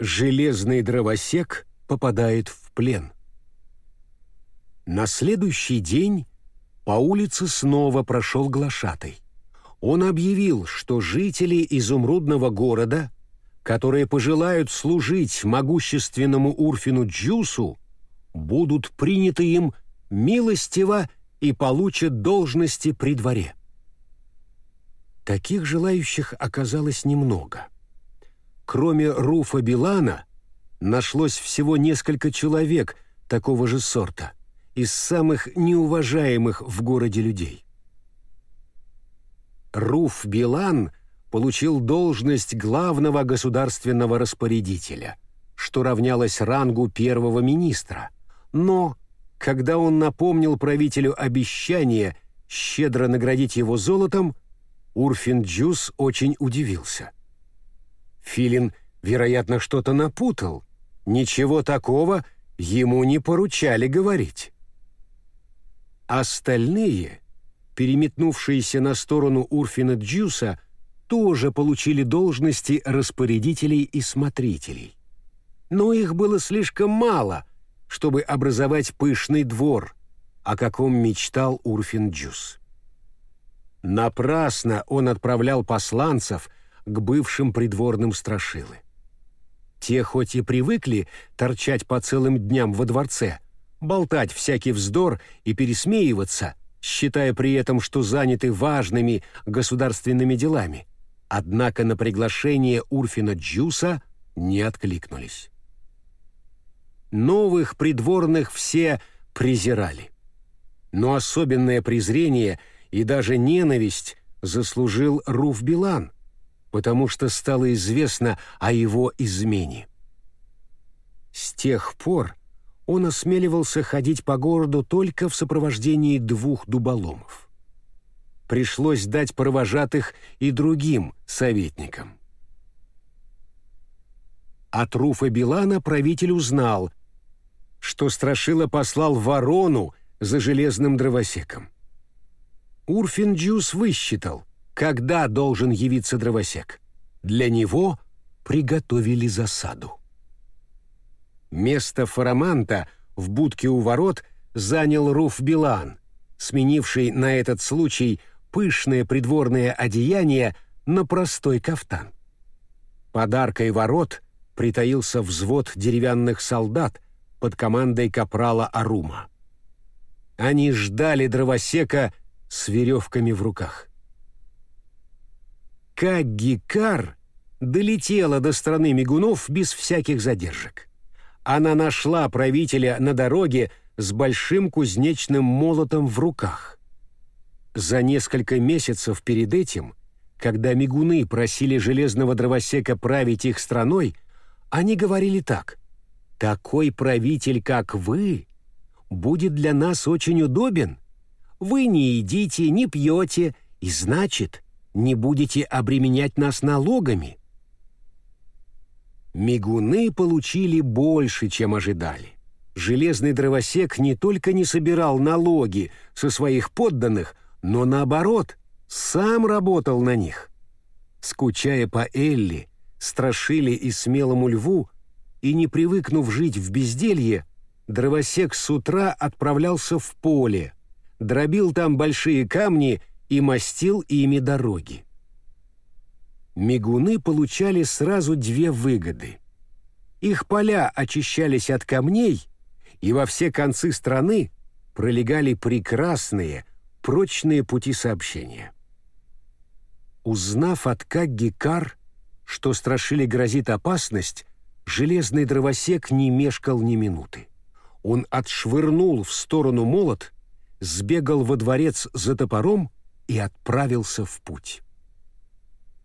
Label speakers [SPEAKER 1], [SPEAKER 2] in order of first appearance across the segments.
[SPEAKER 1] Железный дровосек попадает в плен. На следующий день по улице снова прошел глашатай. Он объявил, что жители изумрудного города, которые пожелают служить могущественному Урфину Джусу, будут приняты им милостиво и получат должности при дворе. Таких желающих оказалось немного. Кроме Руфа Билана, нашлось всего несколько человек такого же сорта, из самых неуважаемых в городе людей. Руф Билан получил должность главного государственного распорядителя, что равнялось рангу первого министра, но, когда он напомнил правителю обещание щедро наградить его золотом, Урфин Джус очень удивился. Филин, вероятно, что-то напутал. Ничего такого ему не поручали говорить. Остальные, переметнувшиеся на сторону Урфина Джуса, тоже получили должности распорядителей и смотрителей. Но их было слишком мало, чтобы образовать пышный двор, о каком мечтал Урфин Джус. Напрасно он отправлял посланцев к бывшим придворным страшилы. Те хоть и привыкли торчать по целым дням во дворце, болтать всякий вздор и пересмеиваться, считая при этом, что заняты важными государственными делами, однако на приглашение Урфина Джуса не откликнулись. Новых придворных все презирали. Но особенное презрение – и даже ненависть заслужил Руф Билан, потому что стало известно о его измене. С тех пор он осмеливался ходить по городу только в сопровождении двух дуболомов. Пришлось дать провожатых и другим советникам. От Руфа Билана правитель узнал, что Страшила послал ворону за железным дровосеком. Урфинджус высчитал, когда должен явиться дровосек. Для него приготовили засаду. Место Фараманта в будке у ворот занял Руф Билан, сменивший на этот случай пышное придворное одеяние на простой кафтан. Подаркой ворот притаился взвод деревянных солдат под командой капрала Арума. Они ждали дровосека с веревками в руках. Как Гикар долетела до страны мигунов без всяких задержек. Она нашла правителя на дороге с большим кузнечным молотом в руках. За несколько месяцев перед этим, когда мигуны просили железного дровосека править их страной, они говорили так «Такой правитель, как вы, будет для нас очень удобен, вы не едите, не пьете, и значит, не будете обременять нас налогами. Мигуны получили больше, чем ожидали. Железный дровосек не только не собирал налоги со своих подданных, но наоборот, сам работал на них. Скучая по Элли, страшили и смелому льву, и не привыкнув жить в безделье, дровосек с утра отправлялся в поле, дробил там большие камни и мастил ими дороги. Мигуны получали сразу две выгоды. Их поля очищались от камней, и во все концы страны пролегали прекрасные, прочные пути сообщения. Узнав от Кагги Кар, что страшили грозит опасность, железный дровосек не мешкал ни минуты. Он отшвырнул в сторону молот сбегал во дворец за топором и отправился в путь.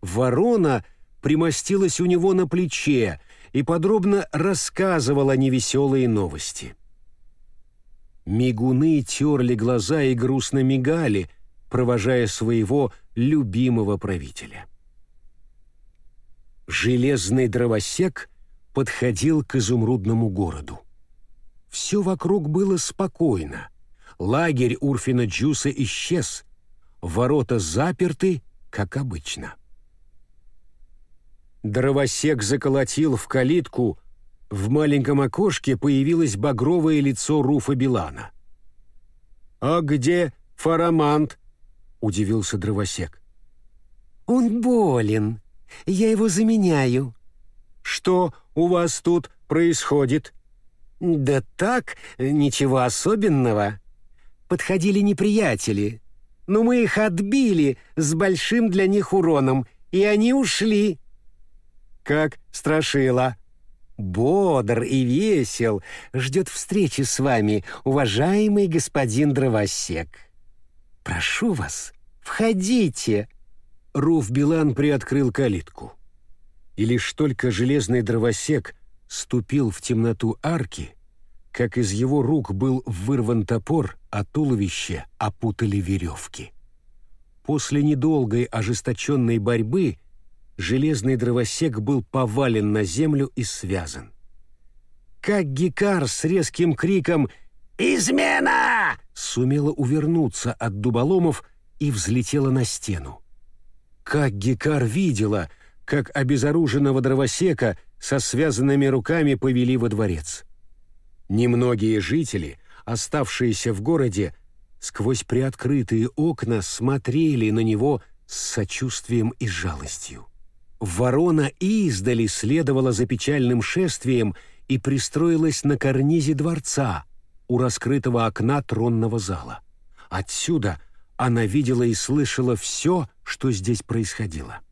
[SPEAKER 1] Ворона примостилась у него на плече и подробно рассказывала невеселые новости. Мигуны терли глаза и грустно мигали, провожая своего любимого правителя. Железный дровосек подходил к изумрудному городу. Все вокруг было спокойно — Лагерь Урфина Джуса исчез. Ворота заперты, как обычно. Дровосек заколотил в калитку, в маленьком окошке появилось багровое лицо Руфа Билана. «А где Фарамант?» — удивился дровосек.
[SPEAKER 2] «Он болен. Я его заменяю».
[SPEAKER 1] «Что у вас тут происходит?»
[SPEAKER 2] «Да так, ничего особенного. Подходили неприятели, но мы их отбили с большим для них уроном, и они ушли».
[SPEAKER 1] «Как страшила?»
[SPEAKER 2] бодр и весел, ждет встречи с вами, уважаемый господин дровосек. Прошу вас, входите.
[SPEAKER 1] Руф Билан приоткрыл калитку. И лишь только железный дровосек ступил в темноту арки, как из его рук был вырван топор, а туловище опутали веревки. После недолгой ожесточенной борьбы железный дровосек был повален на землю и связан. Как Гикар с резким криком «Измена!» сумела увернуться от дуболомов и взлетела на стену. Как Гикар видела, как обезоруженного дровосека со связанными руками повели во дворец. Немногие жители, оставшиеся в городе, сквозь приоткрытые окна смотрели на него с сочувствием и жалостью. Ворона издали следовала за печальным шествием и пристроилась на карнизе дворца у раскрытого окна тронного зала. Отсюда она видела и слышала все, что здесь происходило.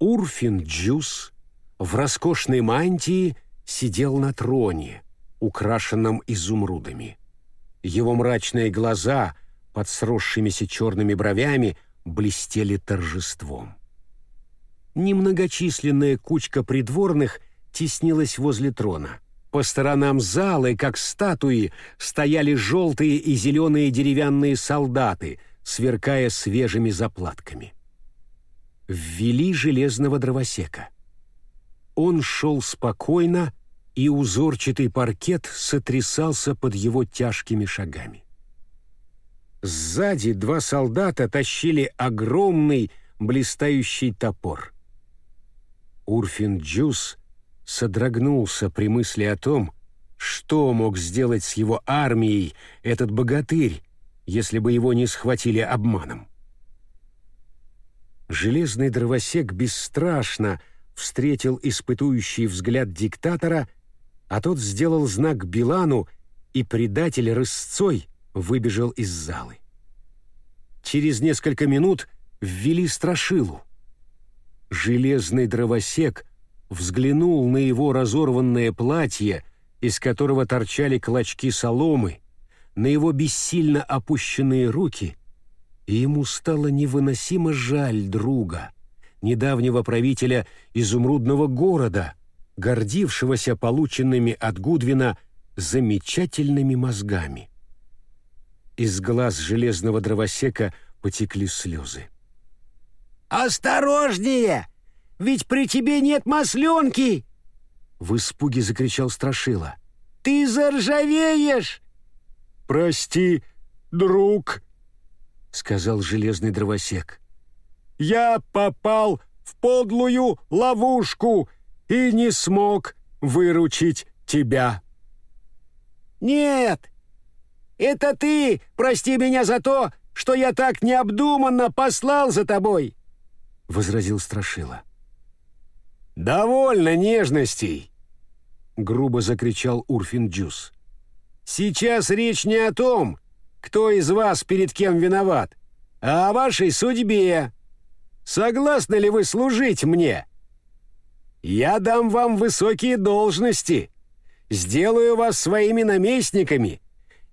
[SPEAKER 1] Урфин Джус в роскошной мантии сидел на троне, украшенном изумрудами. Его мрачные глаза под сросшимися черными бровями блестели торжеством. Немногочисленная кучка придворных теснилась возле трона. По сторонам залы, как статуи, стояли желтые и зеленые деревянные солдаты, сверкая свежими заплатками. Ввели железного дровосека. Он шел спокойно, и узорчатый паркет сотрясался под его тяжкими шагами. Сзади два солдата тащили огромный блистающий топор. Урфин Джус содрогнулся при мысли о том, что мог сделать с его армией этот богатырь, если бы его не схватили обманом. Железный дровосек бесстрашно встретил испытующий взгляд диктатора, а тот сделал знак Билану, и предатель рысцой выбежал из залы. Через несколько минут ввели страшилу. Железный дровосек взглянул на его разорванное платье, из которого торчали клочки соломы, на его бессильно опущенные руки, и ему стало невыносимо жаль друга, недавнего правителя изумрудного города, гордившегося полученными от Гудвина замечательными мозгами. Из глаз железного дровосека потекли слезы.
[SPEAKER 2] «Осторожнее! Ведь при тебе нет масленки!»
[SPEAKER 1] В испуге закричал Страшила.
[SPEAKER 2] «Ты заржавеешь!»
[SPEAKER 1] «Прости, друг!» Сказал железный дровосек. «Я попал в подлую ловушку и не смог выручить тебя».
[SPEAKER 2] «Нет, это ты прости меня за то, что я так необдуманно послал за тобой.
[SPEAKER 1] — возразил Страшила.
[SPEAKER 2] «Довольно нежностей!» — грубо закричал Урфин Джус. «Сейчас речь не о том, кто из вас перед кем виноват, а о вашей судьбе. Согласны ли вы служить мне? Я дам вам высокие должности, сделаю вас своими наместниками,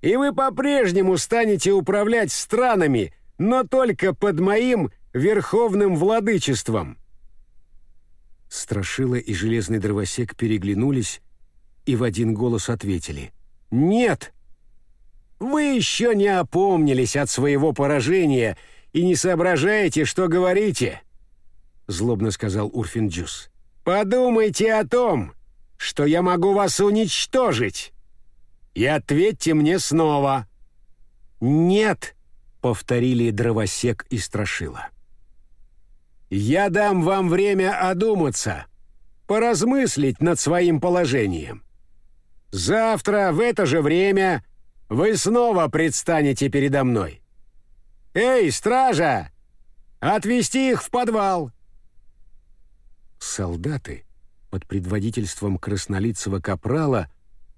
[SPEAKER 2] и вы по-прежнему станете управлять странами, но только под моим верховным владычеством!»
[SPEAKER 1] Страшила и железный дровосек переглянулись и в один голос ответили. «Нет! Вы еще не опомнились от своего поражения и не соображаете, что говорите!» Злобно сказал Урфинджус. «Подумайте о том, что я могу вас уничтожить, и ответьте мне снова». «Нет!» — повторили дровосек и страшила. я дам вам время одуматься, поразмыслить над своим положением. Завтра в это же время вы снова предстанете передо мной. Эй, стража! Отвести их в подвал!» Солдаты под предводительством краснолицего капрала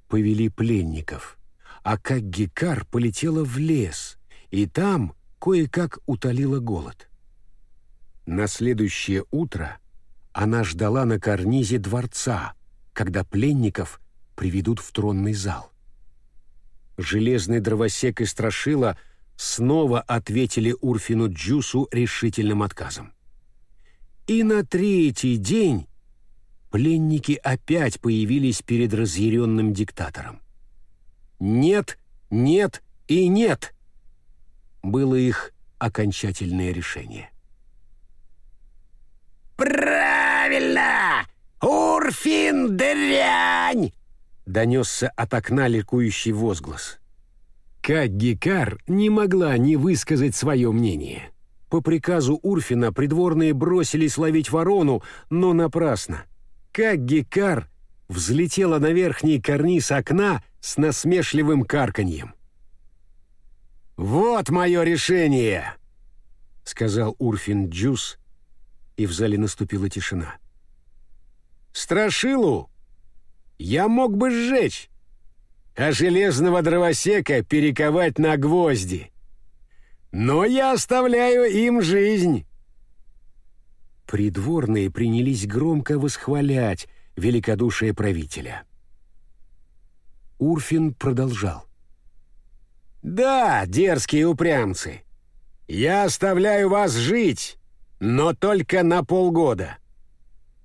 [SPEAKER 1] повели пленников, а как Гекар полетела в лес, и там кое-как утолила голод. На следующее утро она ждала на карнизе дворца, когда пленников приведут в тронный зал. Железный дровосек и Страшила снова ответили Урфину Джусу решительным отказом. И на третий день пленники опять появились перед разъяренным диктатором. «Нет, нет и нет!» было их окончательное решение.
[SPEAKER 2] «Правильно! Урфин дрянь!»
[SPEAKER 1] донесся от окна ликующий возглас. Как Гекар не могла не высказать свое мнение. По приказу Урфина придворные бросились ловить ворону, но напрасно. Как Гекар взлетела на верхний карниз окна с насмешливым карканьем. «Вот мое решение!» — сказал Урфин Джус, и в зале наступила тишина. «Страшилу я мог бы сжечь, а железного дровосека перековать на гвозди. Но я оставляю им жизнь». Придворные принялись громко восхвалять великодушие правителя. Урфин продолжал. «Да, дерзкие упрямцы, я оставляю вас жить, но только на полгода.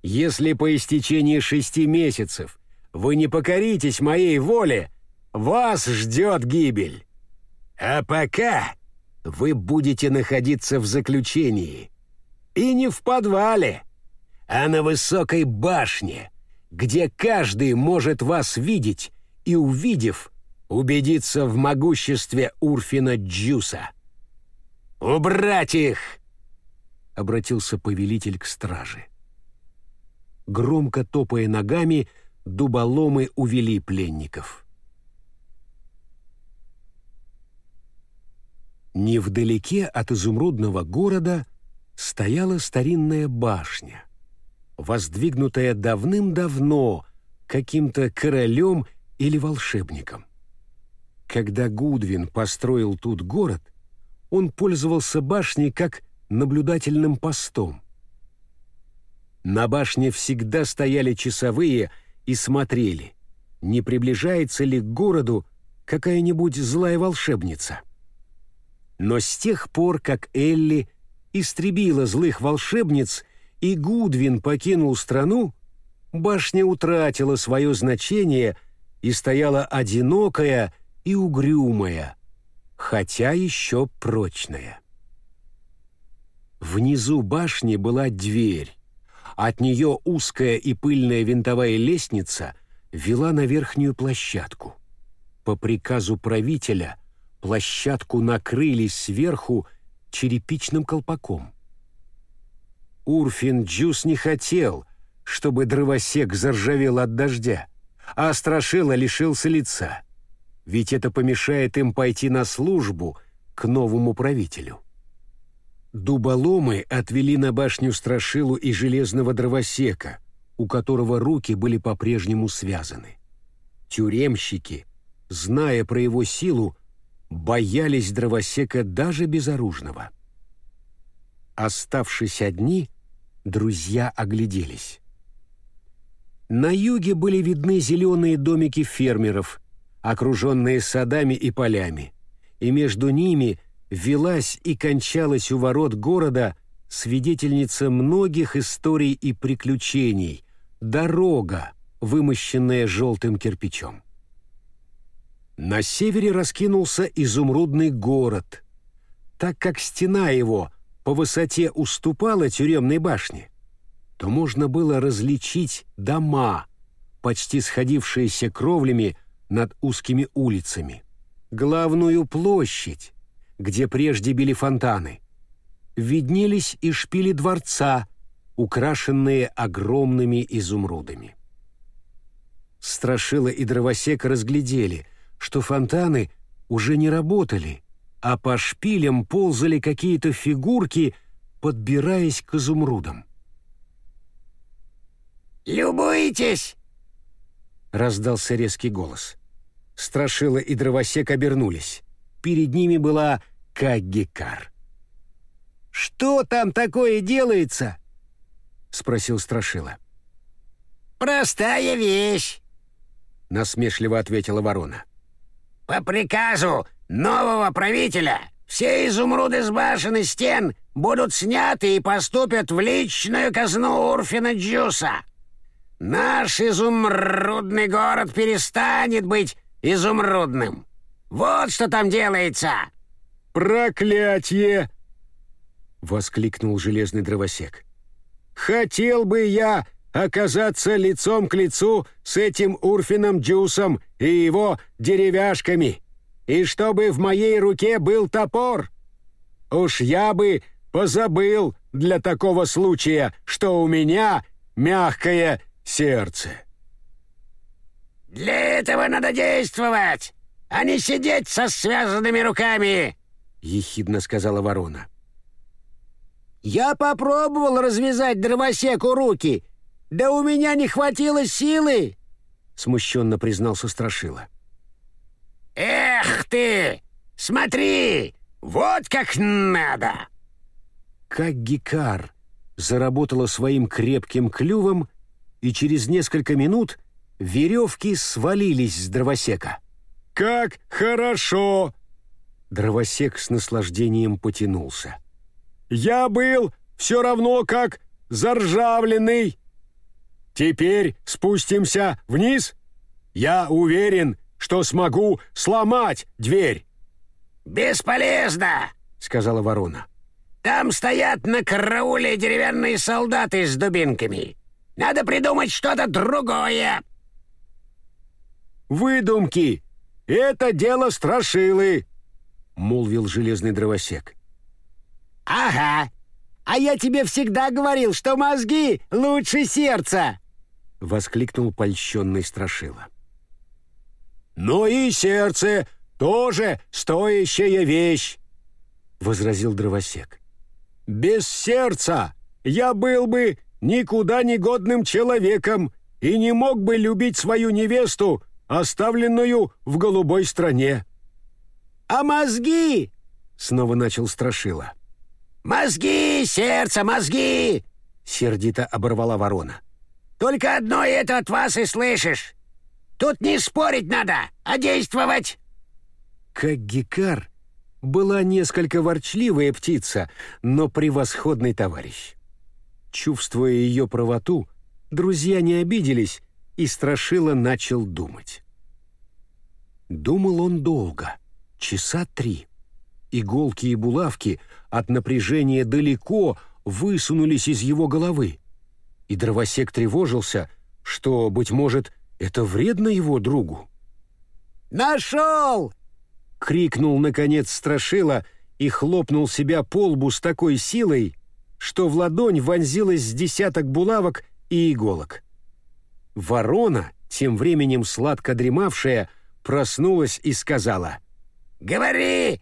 [SPEAKER 1] Если по истечении шести месяцев вы не покоритесь моей воле, вас ждет гибель. А пока вы будете находиться в заключении. И не в подвале, а на высокой башне, где каждый может вас видеть и, увидев, убедиться в могуществе Урфина Джуса. «Убрать их!» — обратился повелитель к страже. Громко топая ногами, — дуболомы увели пленников. Невдалеке от изумрудного города стояла старинная башня, воздвигнутая давным-давно каким-то королем или волшебником. Когда Гудвин построил тут город, он пользовался башней как наблюдательным постом. На башне всегда стояли часовые – и смотрели, не приближается ли к городу какая-нибудь злая волшебница. Но с тех пор, как Элли истребила злых волшебниц и Гудвин покинул страну, башня утратила свое значение и стояла одинокая и угрюмая, хотя еще прочная. Внизу башни была дверь, от нее узкая и пыльная винтовая лестница вела на верхнюю площадку. По приказу правителя площадку накрыли сверху черепичным колпаком. Урфин Джус не хотел, чтобы дровосек заржавел от дождя, а Страшила лишился лица, ведь это помешает им пойти на службу к новому правителю. Дуболомы отвели на башню Страшилу и железного дровосека, у которого руки были по-прежнему связаны. Тюремщики, зная про его силу, боялись дровосека даже безоружного. Оставшись одни, друзья огляделись. На юге были видны зеленые домики фермеров, окруженные садами и полями, и между ними – велась и кончалась у ворот города свидетельница многих историй и приключений, дорога, вымощенная желтым кирпичом. На севере раскинулся изумрудный город. Так как стена его по высоте уступала тюремной башне, то можно было различить дома, почти сходившиеся кровлями над узкими улицами, главную площадь, где прежде били фонтаны. виднелись и шпили дворца, украшенные огромными изумрудами. Страшила и дровосек разглядели, что фонтаны уже не работали, а по шпилям ползали какие-то фигурки, подбираясь к изумрудам.
[SPEAKER 2] «Любуйтесь!» — раздался резкий голос.
[SPEAKER 1] Страшила и дровосек обернулись. Перед ними была Каггикар.
[SPEAKER 2] «Что там такое делается?» — спросил Страшила. «Простая вещь насмешливо ответила ворона. По приказу нового правителя все изумруды с башен и стен будут сняты и поступят в личную казну Урфина Джуса. Наш изумрудный город перестанет быть изумрудным. Вот что там делается.
[SPEAKER 1] Проклятье! воскликнул железный дровосек. Хотел бы я оказаться лицом к лицу с этим Урфином Джусом и его деревяшками, и чтобы в моей руке был топор. Уж я бы позабыл для такого случая, что у меня мягкое сердце.
[SPEAKER 2] «Для этого надо действовать, а не сидеть со связанными руками», — ехидно сказала ворона. «Я попробовал развязать дровосеку руки, «Да у меня не хватило силы!» — смущенно признался Страшила. «Эх ты! Смотри! Вот как надо!»
[SPEAKER 1] Как Гикар заработала своим крепким клювом, и через несколько минут веревки свалились с дровосека. «Как хорошо!» Дровосек с наслаждением потянулся. «Я был все равно как заржавленный!» Теперь спустимся вниз? Я уверен, что смогу сломать дверь».
[SPEAKER 2] «Бесполезно», — сказала ворона. «Там стоят на карауле деревянные солдаты с дубинками. Надо придумать что-то другое».
[SPEAKER 1] «Выдумки! Это дело страшилы!» — молвил железный дровосек.
[SPEAKER 2] «Ага, а я тебе всегда говорил, что мозги лучше сердца!»
[SPEAKER 1] — воскликнул польщенный Страшила. «Но и сердце тоже стоящая вещь!» — возразил дровосек. «Без сердца я был бы никуда не годным человеком и не мог бы любить свою невесту, оставленную в голубой стране».
[SPEAKER 2] «А мозги?»
[SPEAKER 1] — снова начал Страшила.
[SPEAKER 2] «Мозги, сердце, мозги!» — сердито оборвала ворона. Только одно это от вас и слышишь. Тут не спорить надо, а действовать!»
[SPEAKER 1] Как Гикар была несколько ворчливая птица, но превосходный товарищ. Чувствуя ее правоту, друзья не обиделись, и Страшила начал думать. Думал он долго, часа три. Иголки и булавки от напряжения далеко высунулись из его головы и дровосек тревожился, что, быть может, это вредно его другу.
[SPEAKER 2] «Нашел!»
[SPEAKER 1] — крикнул, наконец, Страшила и хлопнул себя по лбу с такой силой, что в ладонь вонзилось с десяток булавок и иголок. Ворона, тем временем сладко дремавшая, проснулась и сказала
[SPEAKER 2] «Говори!»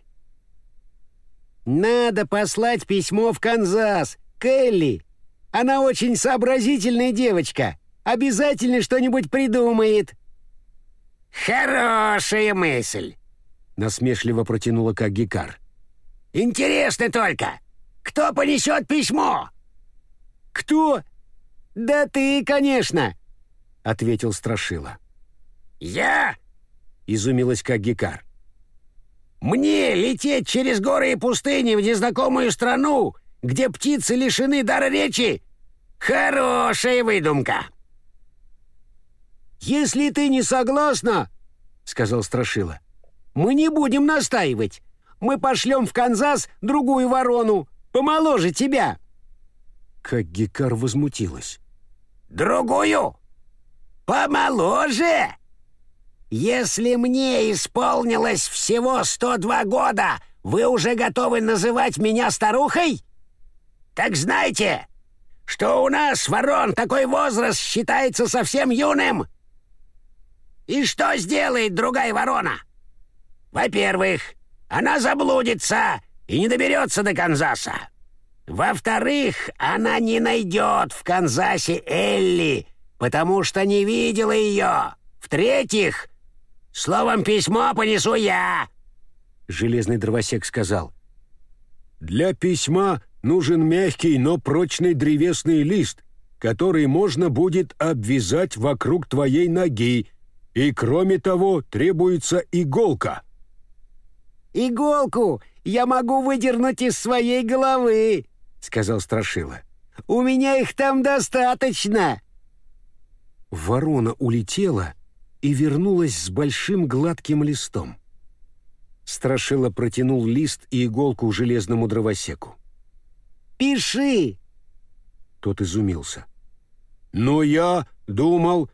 [SPEAKER 2] «Надо послать письмо в Канзас, Келли, она очень сообразительная девочка. Обязательно что-нибудь придумает». «Хорошая мысль», — насмешливо протянула Кагикар. «Интересно только, кто понесет письмо?» «Кто? Да ты, конечно», — ответил Страшила. «Я?» — изумилась Кагикар. «Мне лететь через горы и пустыни в незнакомую страну где птицы лишены дара речи? Хорошая выдумка!» «Если ты не согласна, — сказал Страшила, — мы не будем настаивать. Мы пошлем в Канзас другую ворону, помоложе тебя».
[SPEAKER 1] Как Гекар возмутилась.
[SPEAKER 2] «Другую? Помоложе? Если мне исполнилось всего 102 года, вы уже готовы называть меня старухой?»
[SPEAKER 3] Так знайте, что у нас, ворон, такой возраст считается совсем юным. И что сделает другая ворона? Во-первых, она заблудится и не доберется до Канзаса. Во-вторых, она не найдет в Канзасе Элли, потому что не видела ее. В-третьих, словом письмо понесу я.
[SPEAKER 1] Железный дровосек сказал.
[SPEAKER 2] Для письма нужен мягкий, но прочный древесный лист, который можно будет обвязать вокруг твоей ноги, и кроме того требуется иголка.
[SPEAKER 4] «Иголку я могу выдернуть из своей головы», — сказал Страшила. «У меня их там достаточно».
[SPEAKER 1] Ворона улетела и вернулась с большим гладким листом. Страшила протянул лист и иголку железному дровосеку.
[SPEAKER 4] «Пиши!»
[SPEAKER 1] Тот изумился.
[SPEAKER 2] «Но я думал,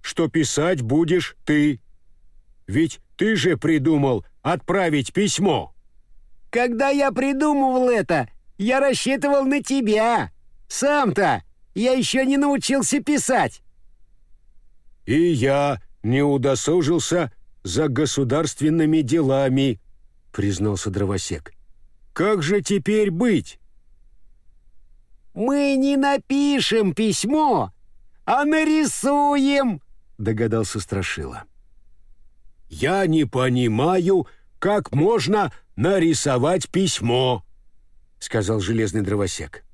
[SPEAKER 2] что писать будешь ты. Ведь ты же придумал отправить письмо».
[SPEAKER 4] «Когда я придумывал это, я рассчитывал на тебя. Сам-то я еще не научился писать».
[SPEAKER 2] «И я не удосужился за государственными делами», — признался дровосек. «Как же теперь быть?»
[SPEAKER 4] «Мы не напишем письмо, а нарисуем», — догадался Страшила.
[SPEAKER 2] «Я не понимаю, как можно нарисовать письмо», — сказал железный дровосек.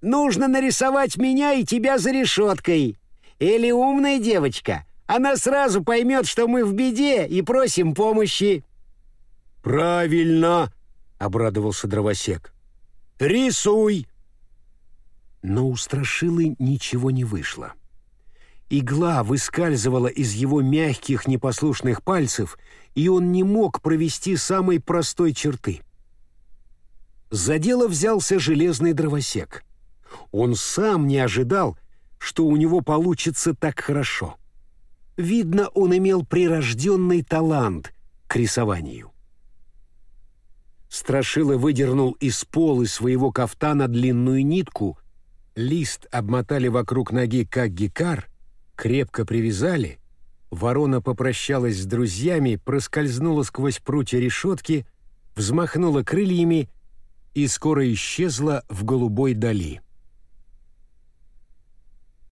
[SPEAKER 4] «Нужно нарисовать меня и тебя за решеткой. Или умная девочка. Она сразу поймет, что мы в беде и просим помощи».
[SPEAKER 2] «Правильно», — обрадовался дровосек. «Рисуй!»
[SPEAKER 1] Но у Страшилы ничего не вышло. Игла выскальзывала из его мягких непослушных пальцев, и он не мог провести самой простой черты. За дело взялся железный дровосек. Он сам не ожидал, что у него получится так хорошо. Видно, он имел прирожденный талант к рисованию. Страшила выдернул из полы своего кафтана длинную нитку, лист обмотали вокруг ноги как гикар, крепко привязали, ворона попрощалась с друзьями, проскользнула сквозь прутья решетки, взмахнула крыльями и скоро исчезла в голубой дали.